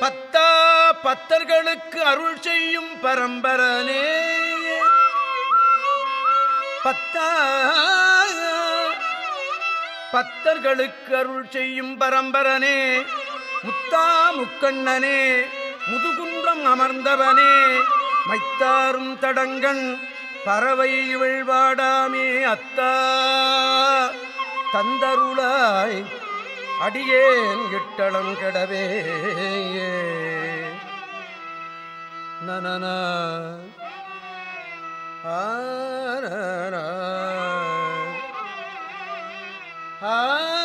பத்தா பத்தர்களுக்கு அருள் செய்யும் பரம்பரனே. பத்தா பத்தர்களுக்கு அருள் செய்யும் பரம்பரனே. முத்தா முக்கண்ணனே முதுகுன்றம் அமர்ந்தவனே. மைத்தாரும் தடங்கன் பறவை விழ்வாடாமே அத்தா. தந்தருளாய் அடியேன் இட்டளம் கிடவே. நன ஆ